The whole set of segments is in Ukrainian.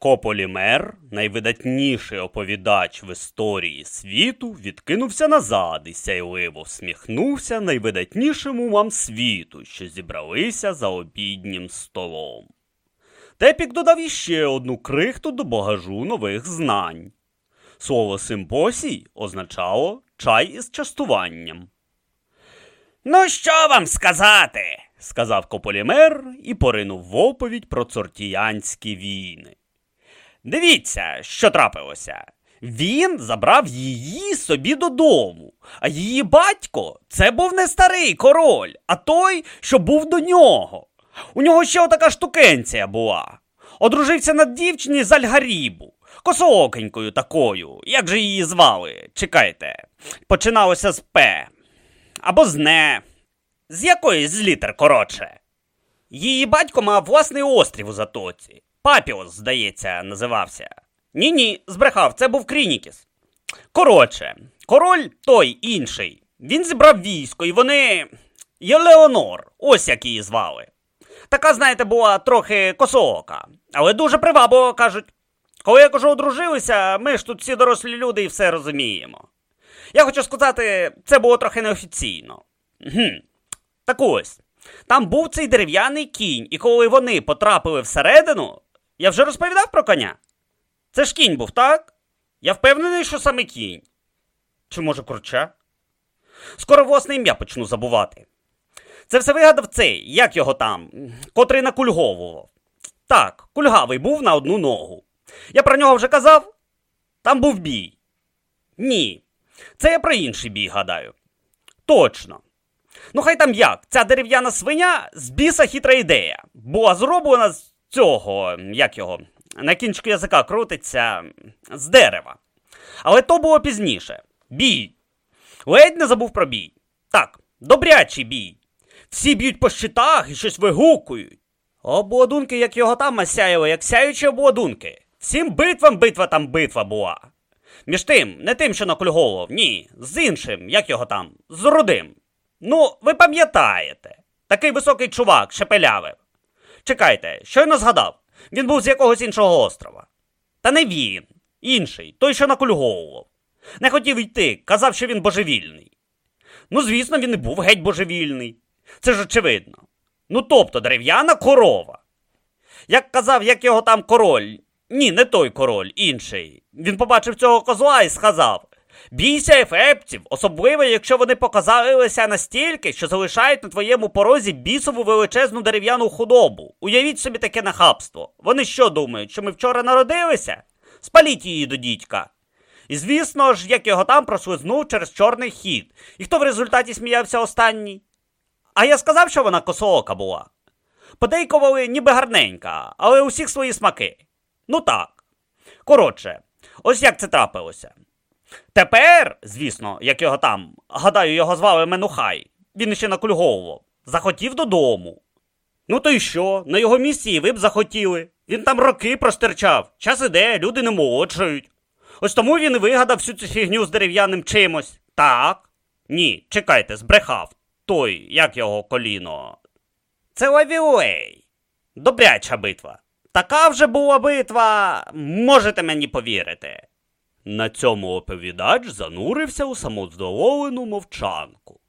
Кополімер, найвидатніший оповідач в історії світу, відкинувся назад і сяйливо всміхнувся найвидатнішим вам світу, що зібралися за обіднім столом. Тепік додав іще одну крихту до багажу нових знань. Слово симпосій означало чай із частуванням. Ну, що вам сказати? сказав Кополімер і поринув в оповідь про цортіянські війни. Дивіться, що трапилося. Він забрав її собі додому, а її батько це був не старий король, а той, що був до нього. У нього ще отака штукенція була. Одружився на дівчині з Альгарібу, косоокенькою такою, як же її звали? Чекайте, починалося з П. Або з Не. З якоїсь з літер коротше. Її батько мав власний острів у затоці. Папіос, здається, називався. Ні ні, збрехав, це був Крінікіс. Коротше, король той інший. Він зібрав військо, і вони. Єлеонор, ось як її звали. Така, знаєте, була трохи косоока, але дуже привабливо кажуть. Коли я кажу, одружилися, ми ж тут всі дорослі люди і все розуміємо. Я хочу сказати, це було трохи неофіційно. Гм. Так ось, там був цей дерев'яний кінь, і коли вони потрапили всередину, я вже розповідав про коня. Це ж кінь був, так? Я впевнений, що саме кінь. Чи може курча? Скоро власне ім'я почну забувати. Це все вигадав цей, як його там, котрий накульговував. Так, кульгавий був на одну ногу. Я про нього вже казав? Там був бій. Ні. Це я про інший бій гадаю. Точно. Ну, хай там як, ця дерев'яна свиня з біса хитра ідея. Була зроблена з цього, як його, на кінчику язика крутиться з дерева. Але то було пізніше. Бій. Ледь не забув про бій. Так, добрячий бій. Всі б'ють по щитах і щось вигукують. Обладунки, як його там масяяли, як сяючі обладунки. Всім битвам битва там битва була. Між тим, не тим, що накульговував, ні, з іншим, як його там, з рудим. Ну, ви пам'ятаєте, такий високий чувак, шепелявив. Чекайте, щойно згадав, він був з якогось іншого острова. Та не він, інший, той, що накульговував. Не хотів йти, казав, що він божевільний. Ну, звісно, він і був геть божевільний. Це ж очевидно. Ну, тобто дерев'яна корова. Як казав, як його там король. Ні, не той король, інший. Він побачив цього козла і сказав: Бійся ефептів, особливо, якщо вони показалися настільки, що залишають на твоєму порозі бісову величезну дерев'яну худобу. Уявіть собі таке нахабство. Вони що думають, що ми вчора народилися? Спаліть її до дідька. І звісно ж, як його там прослизнув через чорний хід. І хто в результаті сміявся останній? А я сказав, що вона косоока була. Подейкували ніби гарненька, але усіх свої смаки. Ну так. Коротше, ось як це трапилося. Тепер, звісно, як його там, гадаю, його звали Менухай, він ще накульговував, захотів додому. Ну то й що? На його місці ви б захотіли. Він там роки простирчав, час іде, люди не молодшають. Ось тому він вигадав всю цю фігню з дерев'яним чимось. Так? Ні, чекайте, збрехав. Той, як його коліно. Це Лавілей. Добряча битва. Така вже була битва, можете мені повірити. На цьому оповідач занурився у самоздоволену мовчанку.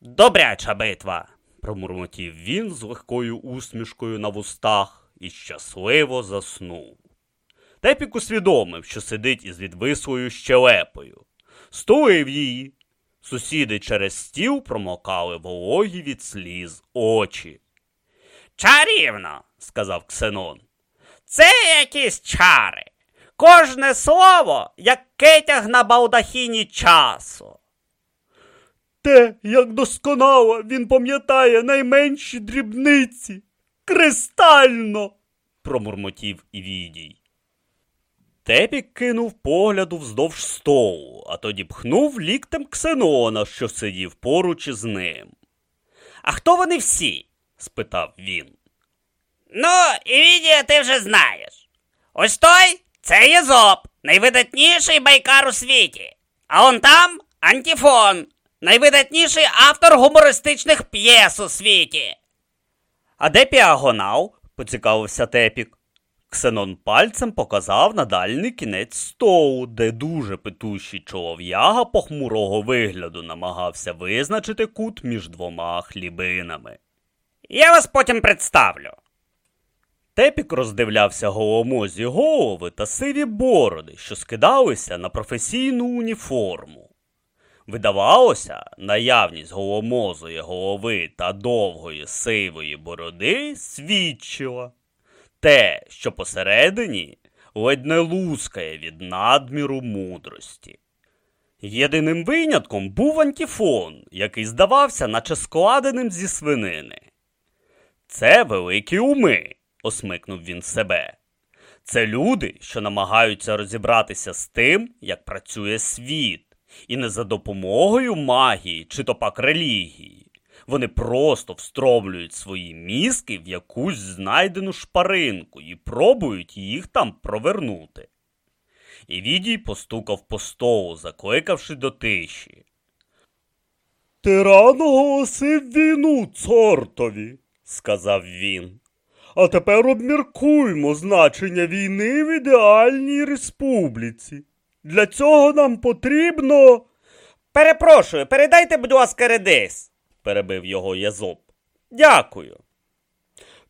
Добряча битва, промурмотів він з легкою усмішкою на вустах і щасливо заснув. Тепік усвідомив, що сидить із відвислою щелепою, стулив її. Сусіди через стіл промокали вологі від сліз очі. Чарівно, сказав Ксенон. Це якісь чари. Кожне слово, як кетяг на балдахіні часу. Те, як досконало він пам'ятає найменші дрібниці. Кристально. промурмотів Івідій. Тепік кинув погляду вздовж столу, а тоді пхнув ліктем Ксенона, що сидів поруч із ним. А хто вони всі? спитав він. Ну, Івідія, ти вже знаєш. Ось той це Єзоп, найвидатніший байкар у світі. А он там Антіфон, найвидатніший автор гумористичних п'єс у світі. А де піагонал? поцікавився Тепік. Ксенон пальцем показав на дальній кінець столу, де дуже питущий чолов'яга похмурого вигляду намагався визначити кут між двома хлібинами. Я вас потім представлю. Тепік роздивлявся голомозі голови та сиві бороди, що скидалися на професійну уніформу. Видавалося, наявність голомозої голови та довгої сивої бороди свідчила те, що посередині ледь не лускає від надміру мудрості. Єдиним винятком був антіфон, який здавався, наче складеним зі свинини. Це великі уми, осмикнув він себе. Це люди, що намагаються розібратися з тим, як працює світ, і не за допомогою магії чи то пак релігії. Вони просто встромлюють свої мізки в якусь знайдену шпаринку і пробують їх там провернути. Івідій постукав по столу, закликавши до тиші. Тиран оголосив війну цортові, сказав він. А тепер обміркуймо значення війни в ідеальній республіці. Для цього нам потрібно. Перепрошую, передайте, будь ласка, редис, перебив його Язоп. Дякую.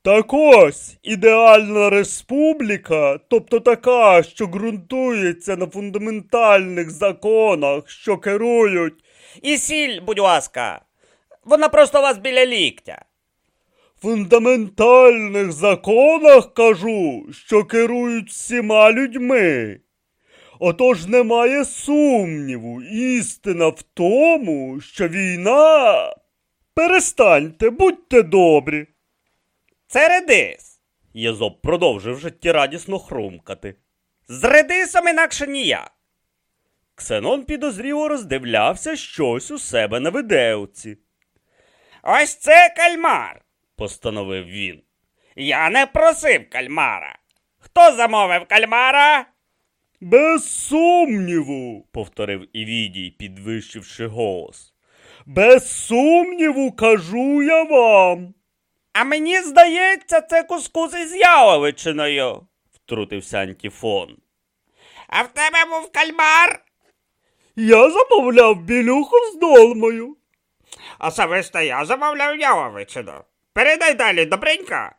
Так ось ідеальна республіка, тобто така, що ґрунтується на фундаментальних законах, що керують. І сіль, будь ласка, вона просто у вас біля ліктя. Фундаментальних законах кажу, що керують всіма людьми. Отож немає сумніву, істина в тому, що війна. Перестаньте, будьте добрі. Це редис. Єзоп продовжив життєрадісно хрумкати. З редисом інакше ніяк. Ксенон підозріло роздивлявся щось у себе на видеоці. Ось це кальмар, постановив він. Я не просив кальмара. Хто замовив кальмара? Без сумніву, повторив Івідій, підвищивши голос. Без сумніву, кажу я вам. А мені здається, це кускус із яловичиною, втрутився Антіфон. А в тебе був кальмар? Я замовляв білюху з долмою. Особисто я замовляв яловичину. Передай далі, добренько.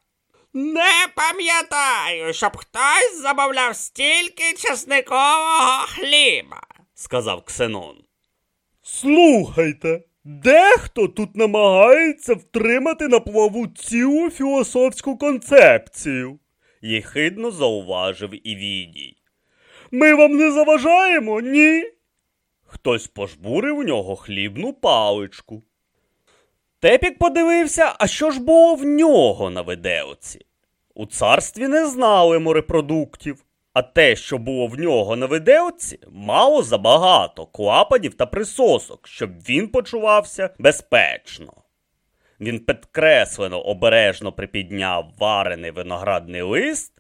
Не пам'ятаю, щоб хтось замовляв стільки чесникового хліба, сказав Ксенон. Слухайте, дехто тут намагається втримати на плаву цілу філософську концепцію, єхидно зауважив Івідій. Ми вам не заважаємо, ні? Хтось пожбурив у нього хлібну паличку. Тепік подивився, а що ж було в нього на видеоці. У царстві не знали морепродуктів, а те, що було в нього на видеоці, мало забагато клапанів та присосок, щоб він почувався безпечно. Він підкреслено обережно припідняв варений виноградний лист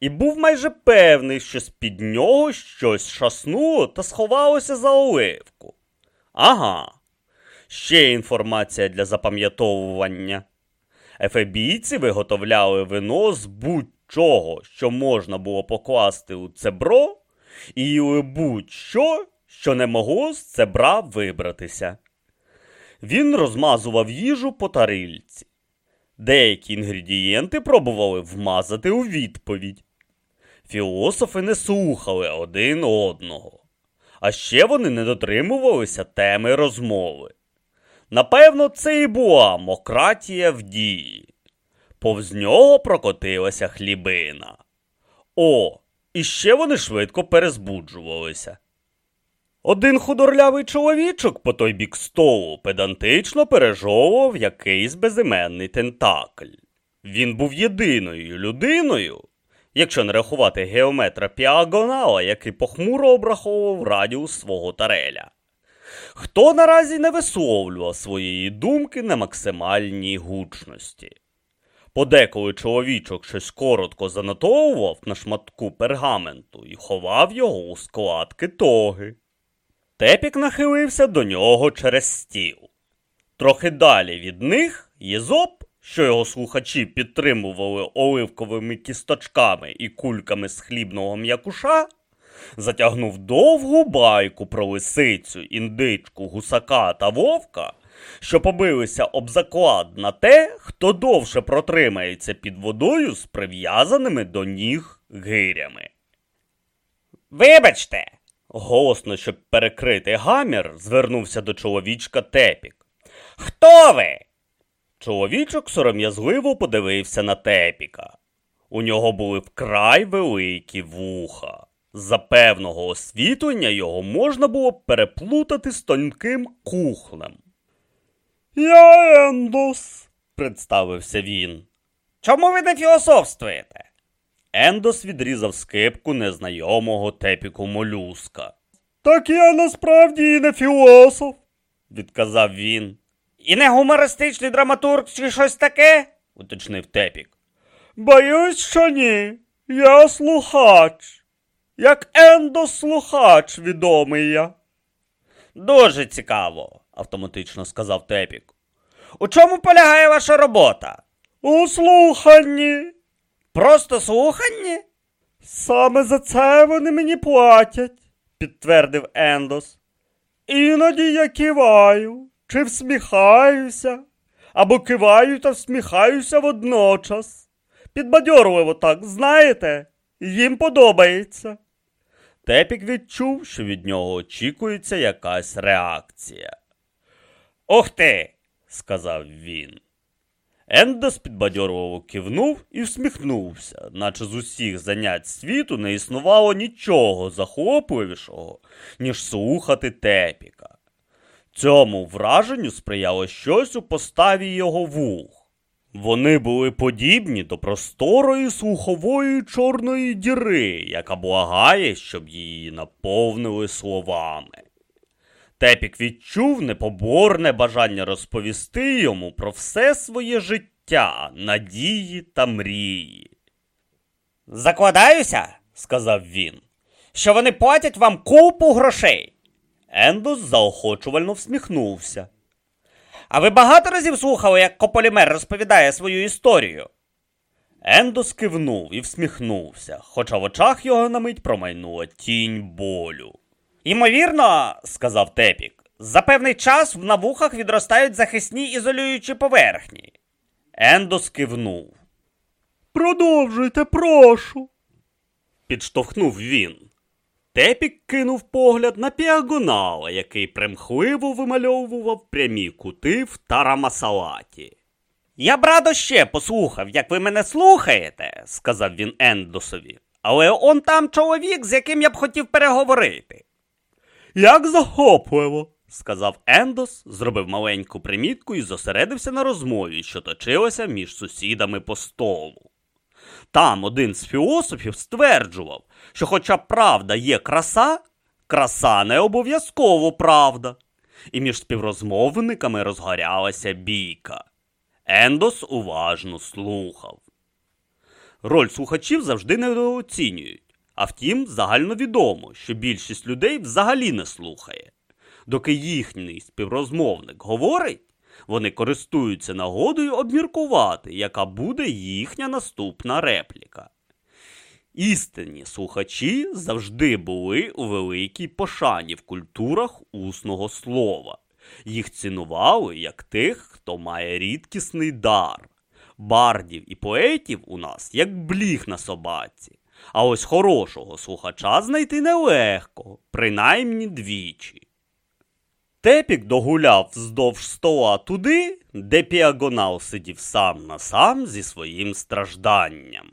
і був майже певний, що з-під нього щось шаснуло та сховалося за оливку. Ага, ще інформація для запам'ятовування. Ефебійці виготовляли вино з будь-чого, що можна було покласти у цебро, і будь-що, що не могло з цебра вибратися. Він розмазував їжу по тарильці. Деякі інгредієнти пробували вмазати у відповідь. Філософи не слухали один одного, а ще вони не дотримувалися теми розмови. Напевно, це і була мократія в дії. Повз нього прокотилася хлібина. О, і ще вони швидко перезбуджувалися. Один худорлявий чоловічок по той бік столу педантично пережовував якийсь безіменний тентакль. Він був єдиною людиною, якщо не рахувати геометра піагонала, який похмуро обраховував радіус свого тареля. Хто наразі не висловлював своєї думки на максимальній гучності. Подеколи чоловічок щось коротко занотовував на шматку пергаменту і ховав його у складки тоги. Тепік нахилився до нього через стіл. Трохи далі від них Єзоп, що його слухачі підтримували оливковими кісточками і кульками з хлібного м'якуша, затягнув довгу байку про лисицю, індичку, гусака та вовка, що побилися об заклад на те, хто довше протримається під водою з прив'язаними до ніг гирями. Вибачте. Голосно, щоб перекрити гамір, звернувся до чоловічка Тепік. Хто ви? Чоловічок сором'язливо подивився на Тепіка. У нього були вкрай великі вуха. За певного освітлення його можна було переплутати з тонким кухлем. Я Ендос, представився він. Чому ви не філософствуєте? Ендос відрізав скипку незнайомого тепіку молюска. Так я насправді і не філософ, відказав він. І не гумористичний драматург чи щось таке? уточнив тепік. Боюсь, що ні. Я слухач. Як Ендос слухач відомий я. Дуже цікаво, автоматично сказав Тепік. У чому полягає ваша робота? У слуханні. Просто слуханні? Саме за це вони мені платять, підтвердив Ендос. Іноді я киваю, чи всміхаюся, або киваю та всміхаюся водночас. Підбадьорливо так, знаєте, їм подобається. Тепік відчув, що від нього очікується якась реакція. Ох ти, сказав він. Ендос підбадьорливо кивнув і всміхнувся, наче з усіх занять світу не існувало нічого захопливішого, ніж слухати тепіка. Цьому враженню сприяло щось у поставі його вух. Вони були подібні до просторої слухової чорної діри, яка благає, щоб її наповнили словами. Тепік відчув непоборне бажання розповісти йому про все своє життя, надії та мрії. Закладаюся, сказав він, що вони платять вам купу грошей. Ендос заохочувально всміхнувся. А ви багато разів слухали, як Кополімер розповідає свою історію? Ендос кивнув і всміхнувся, хоча в очах його на мить промайнула тінь болю. Ймовірно, сказав Тепік, за певний час на вухах відростають захисні ізолюючі поверхні. Ендос кивнув. Продовжуйте, прошу. Підштовхнув він. Тепік кинув погляд на піагонала, який примхливо вимальовував прямі кути в тарамасалаті. Я б радо ще послухав, як ви мене слухаєте, сказав він Ендосові. Але он там чоловік, з яким я б хотів переговорити. Як захопливо, сказав Ендос, зробив маленьку примітку і зосередився на розмові, що точилася між сусідами по столу. Там один з філософів стверджував, що, хоча правда є краса, краса не обов'язково правда. І між співрозмовниками розгорялася бійка. Ендос уважно слухав. Роль слухачів завжди недооцінюють. А втім, загальновідомо, що більшість людей взагалі не слухає. Доки їхній співрозмовник говорить, вони користуються нагодою обміркувати, яка буде їхня наступна репліка. Істинні слухачі завжди були у великій пошані в культурах усного слова. Їх цінували як тих, хто має рідкісний дар. Бардів і поетів у нас як бліг на собаці. А ось хорошого слухача знайти нелегко, принаймні двічі. Тепік догуляв вздовж стола туди, де піагонал сидів сам на сам зі своїм стражданням.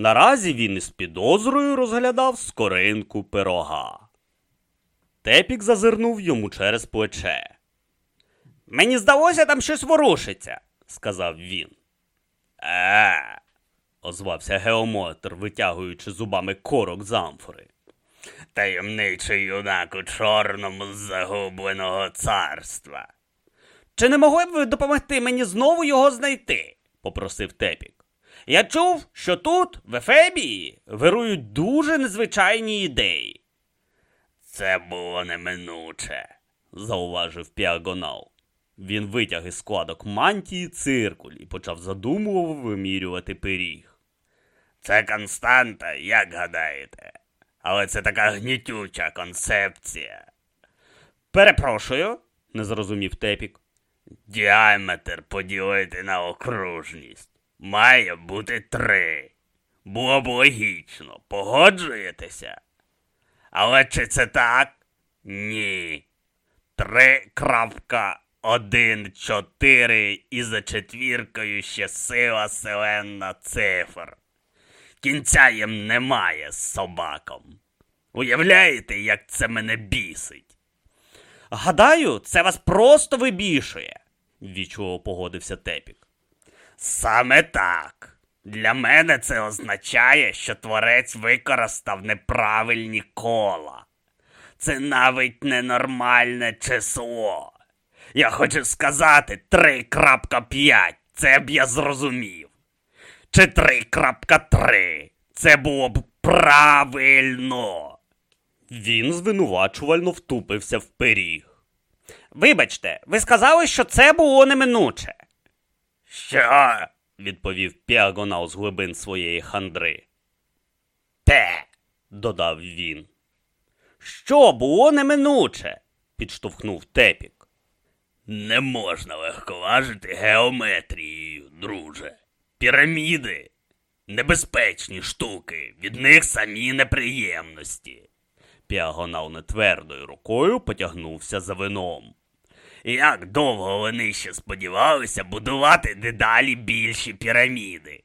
Наразі він із підозрою розглядав скоринку пирога. Тепік зазирнув йому через плече. Мені здалося, там щось ворушиться, сказав він. Е, озвався геомотр, витягуючи зубами корок з амфори. Таємничий юнак у чорному з загубленого царства. Чи не могли б ви допомогти мені знову його знайти? попросив Тепік. Я чув, що тут, в Ефебії, вирують дуже незвичайні ідеї. Це було неминуче, зауважив піагонал. Він витяг із складок мантії циркуль і почав задумливо вимірювати пиріг. Це константа, як гадаєте, але це така гнітюча концепція. Перепрошую, не зрозумів Тепік. Діаметр поділити на окружність. Має бути три. Було б логічно, погоджуєтеся? Але чи це так? Ні. Три крапка один чотири і за четвіркою ще сила селенна цифр. Кінця їм немає з собаком. Уявляєте, як це мене бісить? Гадаю, це вас просто вибішує, ввічливо погодився Тепік. Саме так. Для мене це означає, що творець використав неправильні кола. Це навіть ненормальне число. Я хочу сказати 3.5. Це б я зрозумів. Чи 3.3. Це було б правильно. Він звинувачувально втупився в пиріг. Вибачте, ви сказали, що це було неминуче. Що? відповів піагонал з глибин своєї хандри. Те, додав він. Що було неминуче? підштовхнув Тепік. Не можна легковажити геометрією, друже. Піраміди небезпечні штуки, від них самі неприємності. Піагонал нетвердою рукою потягнувся за вином. Як довго вони ще сподівалися будувати дедалі більші піраміди?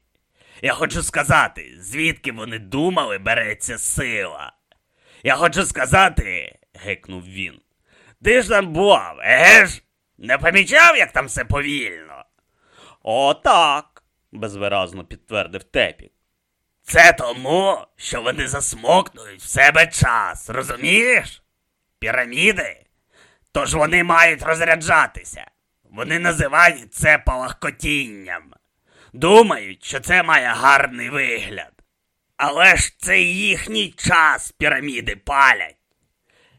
Я хочу сказати, звідки вони думали береться сила. Я хочу сказати, гикнув він. Ти ж там був, еге ж? Не помічав, як там все повільно? О, так, безвиразно підтвердив Тепік. Це тому, що вони засмокнують в себе час, розумієш? Піраміди? Тож вони мають розряджатися. Вони називають це палахкотінням. Думають, що це має гарний вигляд. Але ж це їхній час піраміди палять.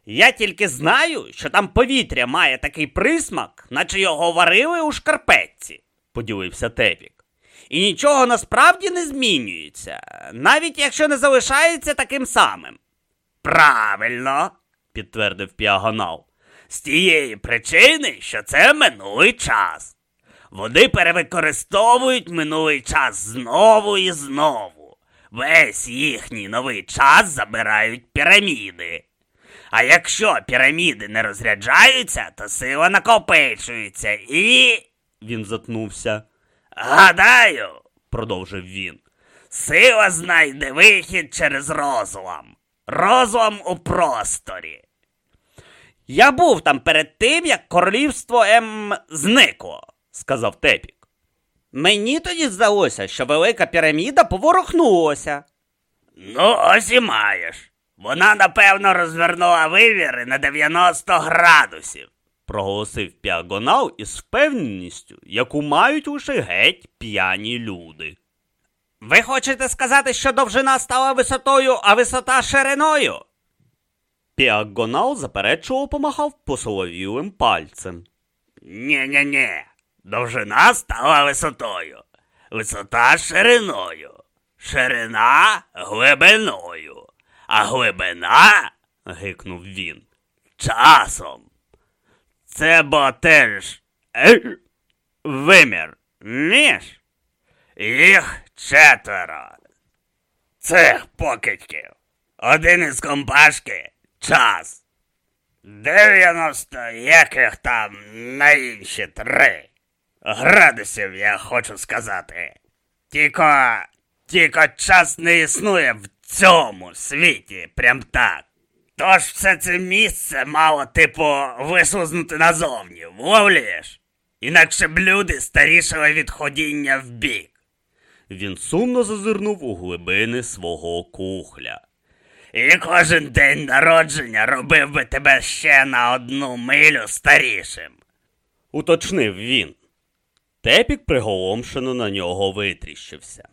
Я тільки знаю, що там повітря має такий присмак, наче його варили у шкарпетці, поділився Тепік. І нічого насправді не змінюється, навіть якщо не залишається таким самим. Правильно, підтвердив піагонал. З тієї причини, що це минулий час. Вони перевикористовують минулий час знову і знову. Весь їхній новий час забирають піраміди. А якщо піраміди не розряджаються, то сила накопичується і. Він затнувся. Гадаю, продовжив він, сила знайде вихід через розлам. Розлам у просторі. Я був там перед тим, як королівство М зникло, сказав Тепік. Мені тоді здалося, що велика піраміда поворухнулася. Ну, ось і маєш. Вона, напевно, розвернула вивіри на 90 градусів, проголосив піагонал із впевненістю, яку мають лише геть п'яні люди. Ви хочете сказати, що довжина стала висотою, а висота шириною? Піагонал заперечував помахав посоловілим пальцем. Нє-нє-нє, довжина стала висотою, висота шириною, ширина глибиною, а глибина, гикнув він, часом. Це бо теж вимір, ніж? Їх четверо. Цих покидьків. Один із компашки час. Дев'яносто яких там на інші три. Градусів я хочу сказати. Тільки, тільки час не існує в цьому світі, прям так. Тож все це місце мало, типу, висузнути назовні, вловлюєш? Інакше б люди старішали від ходіння в бік. Він сумно зазирнув у глибини свого кухля. І кожен день народження робив би тебе ще на одну милю старішим. Уточнив він. Тепік приголомшено на нього витріщився.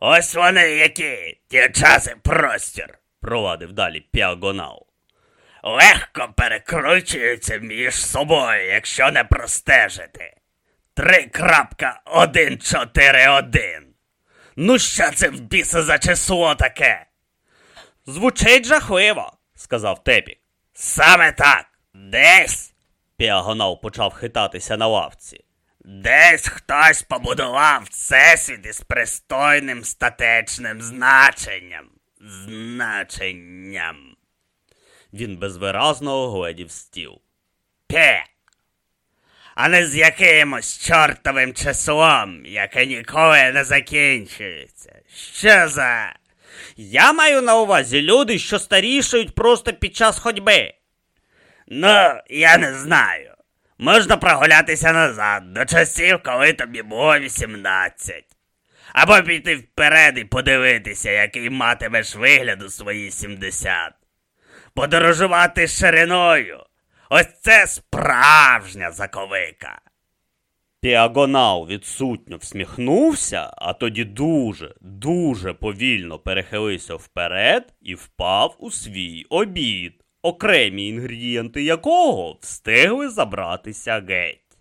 Ось вони які, ті час і простір, провадив далі піагонал. легко перекручуються між собою, якщо не простежити. 3.141. Ну що це в біса за число таке? Звучить жахливо, сказав Тепік. Саме так. Десь. Піагонал почав хитатися на лавці. Десь хтось побудував всесвіт із пристойним статечним значенням. Значенням. Він безвиразно огледів стіл. Пе. А не з якимось чортовим числом, яке ніколи не закінчується. Що за. Я маю на увазі люди, що старішають просто під час ходьби. Ну, я не знаю. Можна прогулятися назад, до часів, коли тобі було 18. Або піти вперед і подивитися, який матимеш вигляд у свої 70. Подорожувати шириною. Ось це справжня заковика. Піагонал відсутньо всміхнувся, а тоді дуже, дуже повільно перехилився вперед і впав у свій обід, окремі інгредієнти якого встигли забратися геть.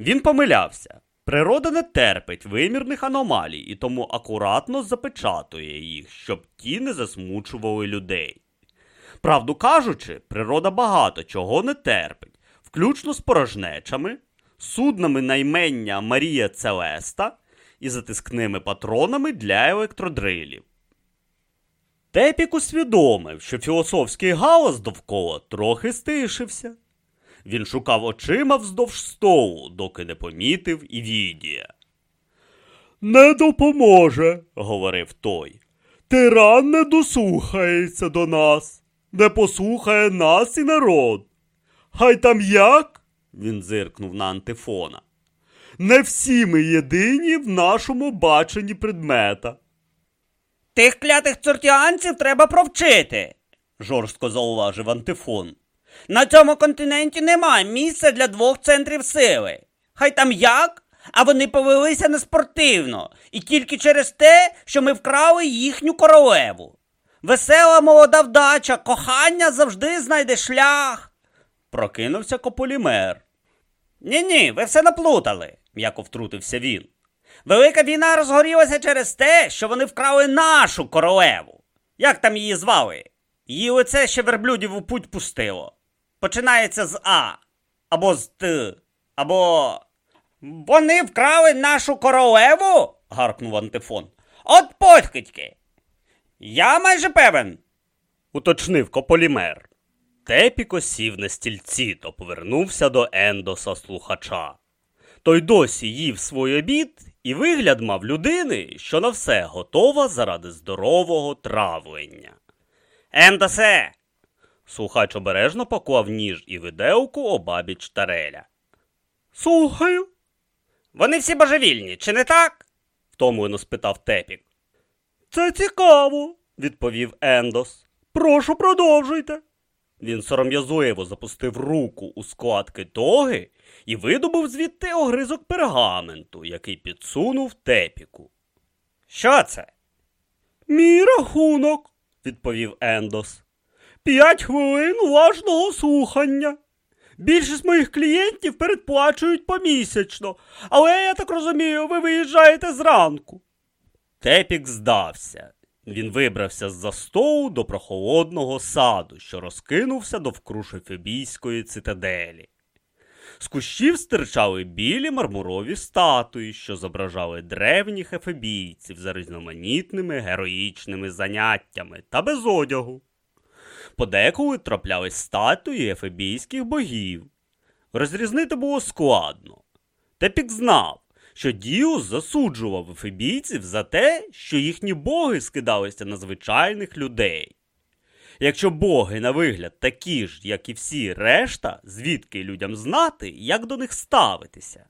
Він помилявся. Природа не терпить вимірних аномалій і тому акуратно запечатує їх, щоб ті не засмучували людей. Правду кажучи, природа багато чого не терпить, включно з порожнечами, суднами наймення Марія Целеста і затискними патронами для електродрилів. Тепік усвідомив, що філософський галас довкола трохи стишився. Він шукав очима вздовж столу, доки не помітив Івідія. Не допоможе, говорив той. Тиран не дослухається до нас, не послухає нас і народ. Хай там як? Він зиркнув на антифона. Не всі ми єдині в нашому баченні предмета. Тих клятих цортіанців треба провчити, жорстко зауважив антифон. На цьому континенті немає місця для двох центрів сили. Хай там як, а вони повелися неспортивно, і тільки через те, що ми вкрали їхню королеву. Весела молода вдача, кохання завжди знайде шлях. Прокинувся кополімер. Ні ні, ви все наплутали, м'яко втрутився він. Велика війна розгорілася через те, що вони вкрали нашу королеву. Як там її звали? Її лице ще верблюдів у путь пустило. Починається з А, або з Т, або. Вони вкрали нашу королеву? гаркнув антифон. От подхитьки. Я майже певен, уточнив кополімер. Тепіко сів на стільці та повернувся до Ендоса слухача. Той досі їв свій обід і вигляд мав людини, що на все готова заради здорового травлення. Ендосе. Слухач обережно поклав ніж і виделку обабіч тареля. Слухаю. Вони всі божевільні, чи не так? втомлено спитав Тепік. Це цікаво, відповів Ендос. Прошу, продовжуйте. Він сором'язливо запустив руку у складки тоги і видобув звідти огризок пергаменту, який підсунув тепіку. Що це? Мій рахунок, відповів Ендос. П'ять хвилин уважного слухання. Більшість моїх клієнтів передплачують помісячно, але я так розумію, ви виїжджаєте зранку. Тепік здався. Він вибрався з-за столу до прохолодного саду, що розкинувся довкруж ефебійської цитаделі. З кущів стирчали білі мармурові статуї, що зображали древніх ефебійців за різноманітними героїчними заняттями та без одягу. Подеколи траплялись статуї ефебійських богів. Розрізнити було складно. Тепік знав, що Діус засуджував ефебійців за те, що їхні боги скидалися на звичайних людей. Якщо боги на вигляд такі ж, як і всі решта, звідки людям знати, як до них ставитися?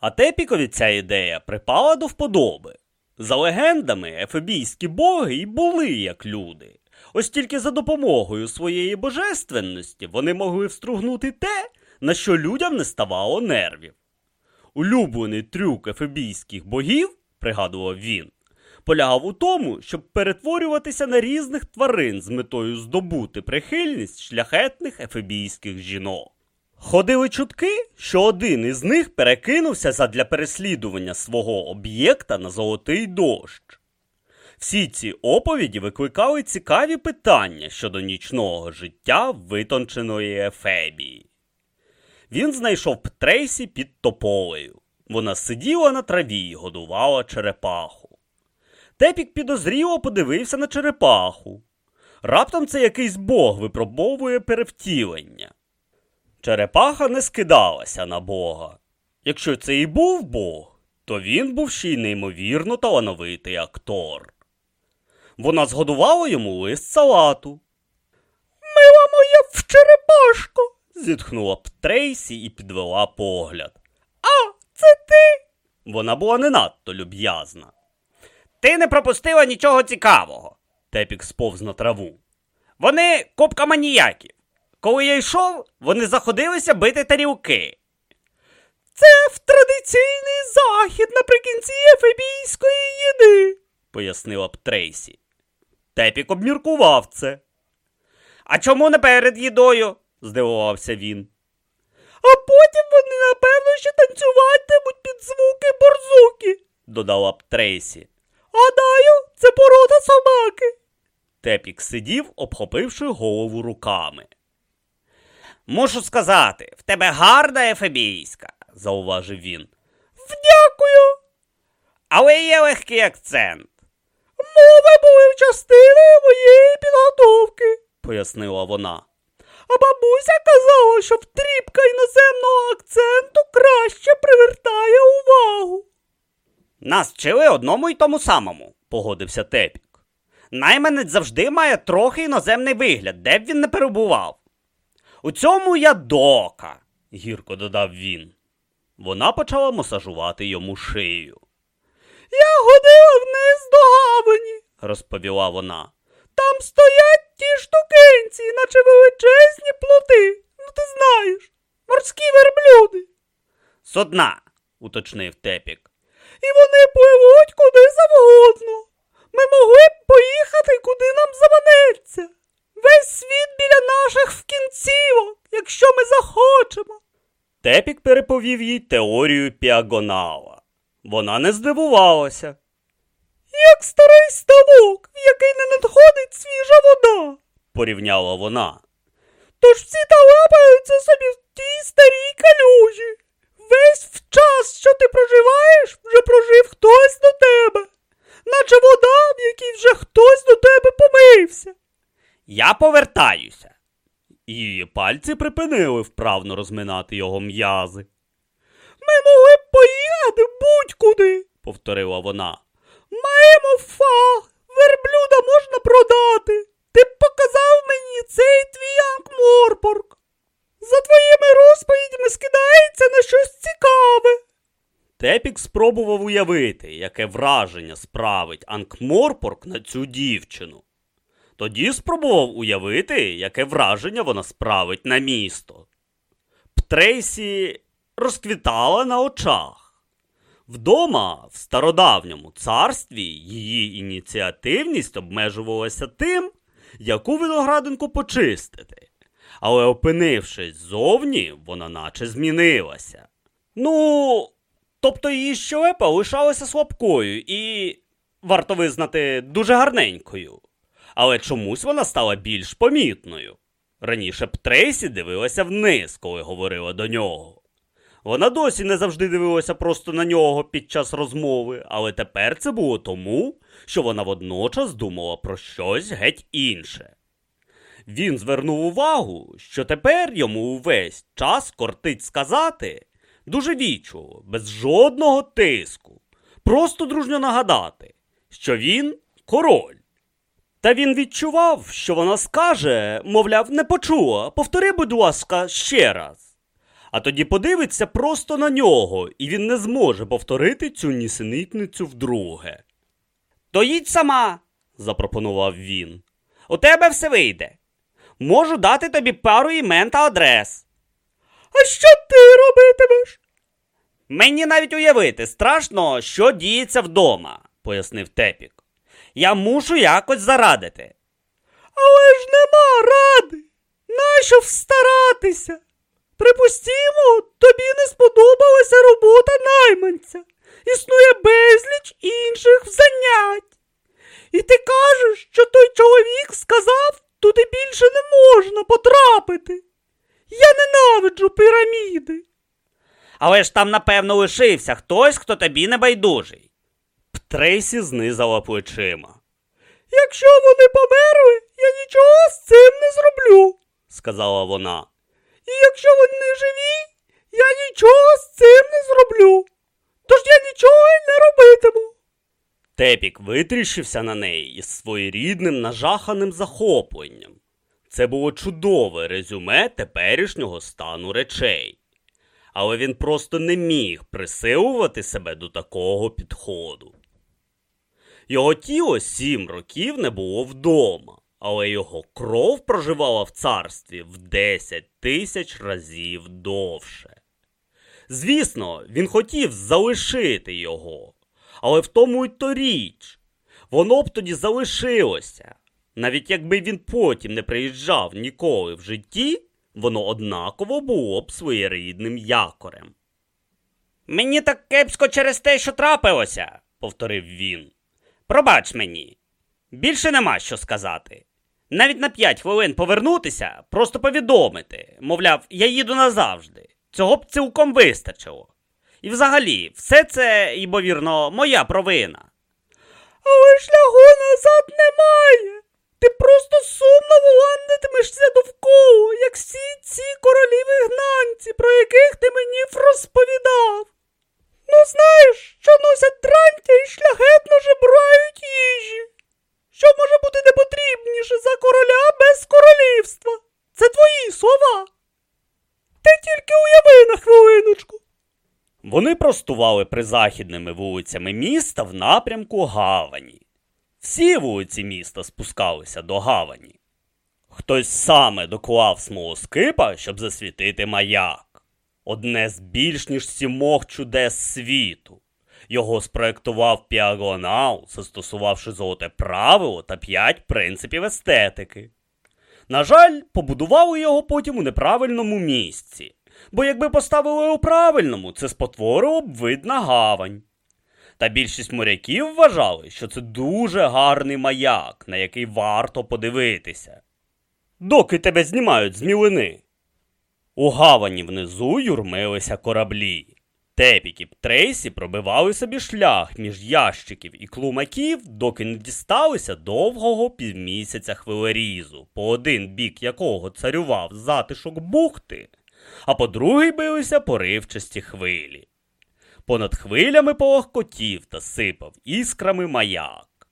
А Тепікові ця ідея припала до вподоби. За легендами, ефебійські боги й були як люди. Ось тільки за допомогою своєї божественності вони могли встругнути те, на що людям не ставало нервів. Улюблений трюк ефебійських богів, пригадував він, полягав у тому, щоб перетворюватися на різних тварин з метою здобути прихильність шляхетних ефебійських жінок. Ходили чутки, що один із них перекинувся задля переслідування свого об'єкта на золотий дощ. Всі ці оповіді викликали цікаві питання щодо нічного життя витонченої Ефебії. Він знайшов Трейсі під тополею. Вона сиділа на траві і годувала черепаху. Тепік підозріло подивився на черепаху. Раптом це якийсь бог випробовує перевтілення. Черепаха не скидалася на бога. Якщо це і був бог, то він був ще й неймовірно талановитий актор. Вона згодувала йому лист салату. Мила моя в черепашко. Зітхнула б Трейсі і підвела погляд. А, це ти? Вона була не надто люб'язна. Ти не пропустила нічого цікавого. Тепік сповз на траву. Вони купка маніяків. Коли я йшов, вони заходилися бити тарілки. Це в традиційний захід наприкінці ефебійської їди, пояснила б Трейсі. Тепік обміркував це. А чому не перед їдою? Здивувався він. А потім вони, напевно, ще танцюватимуть під звуки борзуки, додала б Трейсі. Гадаю, це порода собаки. Тепік сидів, обхопивши голову руками. Мушу сказати, в тебе гарна ефебійська, зауважив він. Вдякую. Але є легкий акцент. Мови були частиною моєї підготовки, пояснила вона. А бабуся казала, що втріпка іноземного акценту краще привертає увагу. Нас вчили одному й тому самому, погодився Тепік. Найманець завжди має трохи іноземний вигляд, де б він не перебував. У цьому я дока, гірко додав він. Вона почала масажувати йому шию. Я ходила вниз до гавані, розповіла вона. Там стоять ті штукенці, наче величезні плоти. Ну ти знаєш, морські верблюди. Судна, уточнив Тепік. І вони пливуть куди завгодно. Ми могли б поїхати, куди нам заманеться. Весь світ біля наших вкінцівок, якщо ми захочемо. Тепік переповів їй теорію піагонала. Вона не здивувалася. Як старий ставок, в який не надходить свіжа вода, порівняла вона. Тож всі талапаються собі в тій старій калюжі. Весь в час, що ти проживаєш, вже прожив хтось до тебе, наче вода, в якій вже хтось до тебе помився. Я повертаюся. Її пальці припинили вправно розминати його м'язи. Ми могли б поїхати будь-куди, повторила вона. Маємо фах, верблюда можна продати. Ти б показав мені цей твій Анкморпорк. За твоїми розповідями скидається на щось цікаве. Тепік спробував уявити, яке враження справить Анкморпорк на цю дівчину. Тоді спробував уявити, яке враження вона справить на місто. Птрейсі розквітала на очах. Вдома, в стародавньому царстві, її ініціативність обмежувалася тим, яку виноградинку почистити. Але опинившись ззовні, вона наче змінилася. Ну, тобто її щелепа лишалася слабкою і, варто визнати, дуже гарненькою. Але чомусь вона стала більш помітною. Раніше б Трейсі дивилася вниз, коли говорила до нього. Вона досі не завжди дивилася просто на нього під час розмови, але тепер це було тому, що вона водночас думала про щось геть інше. Він звернув увагу, що тепер йому увесь час кортить сказати дуже вічливо, без жодного тиску, просто дружньо нагадати, що він король. Та він відчував, що вона скаже, мовляв, не почула, повтори, будь ласка, ще раз. А тоді подивиться просто на нього, і він не зможе повторити цю нісенітницю вдруге. То їдь сама, запропонував він. У тебе все вийде. Можу дати тобі пару імен та адрес. А що ти робитимеш? Мені навіть уявити страшно, що діється вдома, пояснив Тепік. Я мушу якось зарадити. Але ж нема ради. Нащо встаратися? Припустімо, тобі не сподобалася робота найманця. Існує безліч інших занять. І ти кажеш, що той чоловік сказав, туди більше не можна потрапити. Я ненавиджу піраміди. Але ж там, напевно, лишився хтось, хто тобі не байдужий. Трейсі знизала плечима. Якщо вони померли, я нічого з цим не зроблю, сказала вона. І якщо вони живі, я нічого з цим не зроблю. Тож я нічого й не робитиму. Тепік витріщився на неї із своєрідним нажаханим захопленням. Це було чудове резюме теперішнього стану речей. Але він просто не міг присилувати себе до такого підходу. Його тіло сім років не було вдома, але його кров проживала в царстві в десять тисяч разів довше. Звісно, він хотів залишити його, але в тому й то річ. Воно б тоді залишилося. Навіть якби він потім не приїжджав ніколи в житті, воно однаково було б своєрідним якорем. Мені так кепсько через те, що трапилося, повторив він. Пробач мені. Більше нема що сказати. Навіть на п'ять хвилин повернутися, просто повідомити, мовляв, я їду назавжди. Цього б цілком вистачило. І взагалі, все це, ймовірно, моя провина. Але шляху назад немає. Ти просто сумно вуландитимешся довкола, як всі ці королі вигнанці, про яких ти мені розповідав. Ну, знаєш, що носять дрантя і шляхетно жебрають їжі. Що може бути непотрібніше за короля без королівства? Це твої слова. Ти тільки уяви на хвилиночку. Вони простували призахідними вулицями міста в напрямку гавані. Всі вулиці міста спускалися до гавані. Хтось саме доклав смолоскипа, щоб засвітити маяк. Одне з більш ніж сімох чудес світу. Його спроектував Піагонал, застосувавши золоте правило та п'ять принципів естетики. На жаль, побудували його потім у неправильному місці, бо якби поставили у правильному, це спотворило б вид на гавань. Та більшість моряків вважали, що це дуже гарний маяк, на який варто подивитися. Доки тебе знімають з мілини. У гавані внизу юрмилися кораблі. Тепік і Трейсі пробивали собі шлях між ящиків і клумаків, доки не дісталися довгого півмісяця хвилерізу, по один бік якого царював затишок бухти, а по другий билися поривчасті хвилі. Понад хвилями полохкотів та сипав іскрами маяк.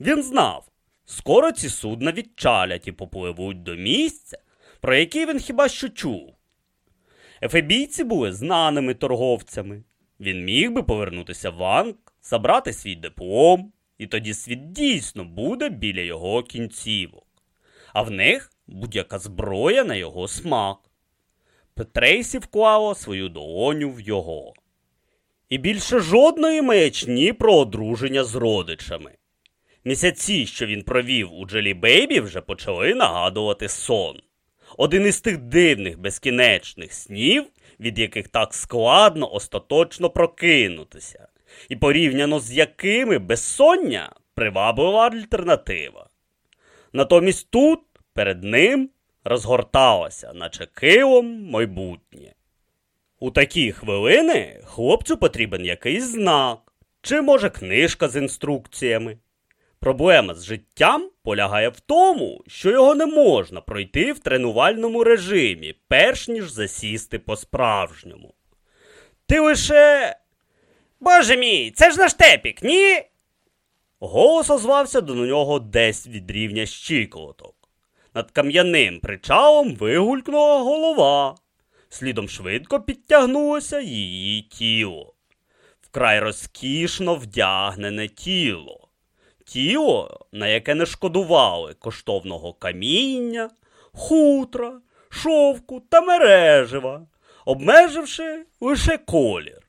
Він знав, скоро ці судна відчалять і попливуть до місця, про яке він хіба що чув. Ефебійці були знаними торговцями. Він міг би повернутися в Анг, забрати свій диплом, і тоді світ дійсно буде біля його кінцівок, а в них будь-яка зброя на його смак. Петрейсі вклала свою долоню в його. І більше жодної маячні про одруження з родичами. Місяці, що він провів у Джелі Бейбі, вже почали нагадувати сон. Один із тих дивних безкінечних снів, від яких так складно остаточно прокинутися, і порівняно з якими безсоння приваблива альтернатива. Натомість тут, перед ним, розгорталося, наче килом майбутнє. У такі хвилини хлопцю потрібен якийсь знак, чи, може, книжка з інструкціями. Проблема з життям полягає в тому, що його не можна пройти в тренувальному режимі, перш ніж засісти по-справжньому. Ти лише. Боже мій, це ж наш тепік, ні? Голос озвався до нього десь від рівня щиколоток. Над кам'яним причалом вигулькнула голова. Слідом швидко підтягнулося її тіло. Вкрай розкішно вдягнене тіло тіло, на яке не шкодували коштовного каміння, хутра, шовку та мережева, обмеживши лише колір.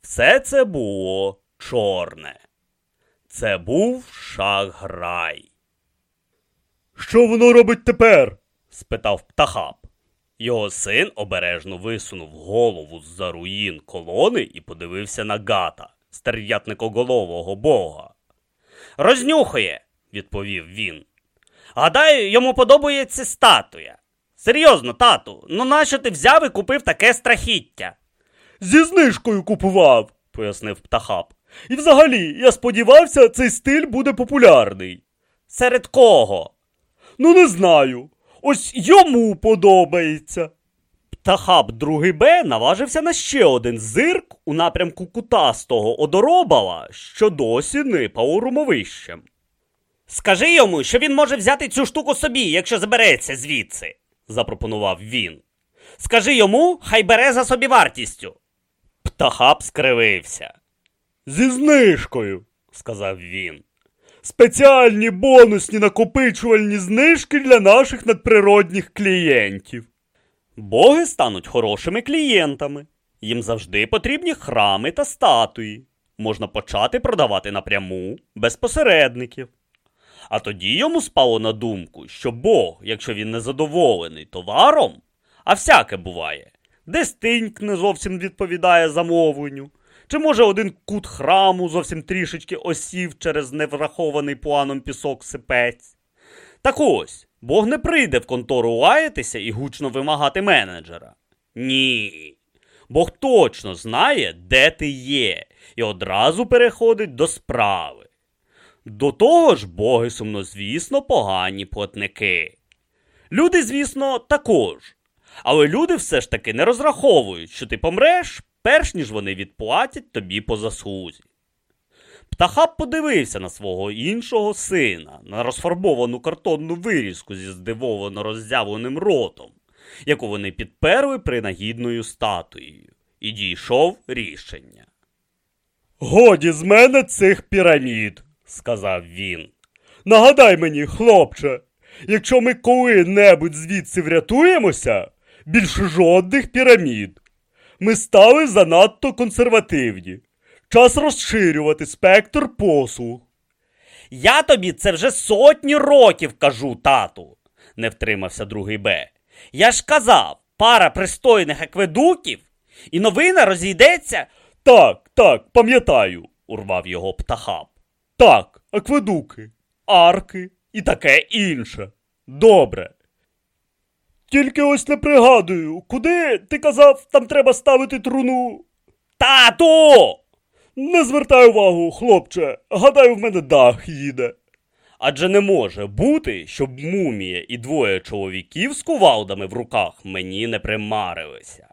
Все це було чорне. Це був шаграй. Що воно робить тепер? спитав птахап. Його син обережно висунув голову з-за руїн колони і подивився на гата, стерв'ятникоголового бога. Рознюхує, відповів він. Гадаю, йому подобається статуя. Серйозно, тату, ну нащо ти взяв і купив таке страхіття? Зі знижкою купував. пояснив птахап. І взагалі, я сподівався, цей стиль буде популярний. Серед кого? Ну, не знаю. Ось йому подобається. Птахап другий Б наважився на ще один зирк у напрямку кутастого одоробала, що досі нипав урумовищем. Скажи йому, що він може взяти цю штуку собі, якщо забереться звідси, запропонував він. Скажи йому, хай бере за собі вартістю. Птахап скривився, Зі знижкою. сказав він. Спеціальні бонусні накопичувальні знижки для наших надприродних клієнтів. Боги стануть хорошими клієнтами. Їм завжди потрібні храми та статуї. Можна почати продавати напряму, без посередників. А тоді йому спало на думку, що Бог, якщо він не задоволений товаром, а всяке буває, десь тиньк не зовсім відповідає замовленню, чи може один кут храму зовсім трішечки осів через неврахований планом пісок сипець. Так ось, Бог не прийде в контору лаятися і гучно вимагати менеджера. Ні. Бог точно знає, де ти є, і одразу переходить до справи. До того ж, боги сумнозвісно погані платники. Люди, звісно, також. Але люди все ж таки не розраховують, що ти помреш, перш ніж вони відплатять тобі по заслузі. Птахап подивився на свого іншого сина, на розфарбовану картонну вирізку зі здивовано роззявленим ротом, яку вони підперли принагідною статуєю, і дійшов рішення. Годі з мене цих пірамід, Сказав він. Нагадай мені, хлопче, якщо ми коли-небудь звідси врятуємося, більше жодних пірамід. Ми стали занадто консервативні. Час розширювати спектр послуг. Я тобі це вже сотні років кажу, тату, не втримався другий Б. Я ж казав, пара пристойних акведуків, і новина розійдеться. Так, так, пам'ятаю. урвав його птахап. Так, акведуки, арки і таке інше. Добре. Тільки ось не пригадую, куди ти казав, там треба ставити труну. Тату! Не звертай увагу, хлопче. Гадаю, в мене дах їде. Адже не може бути, щоб мумія і двоє чоловіків з кувалдами в руках мені не примарилися.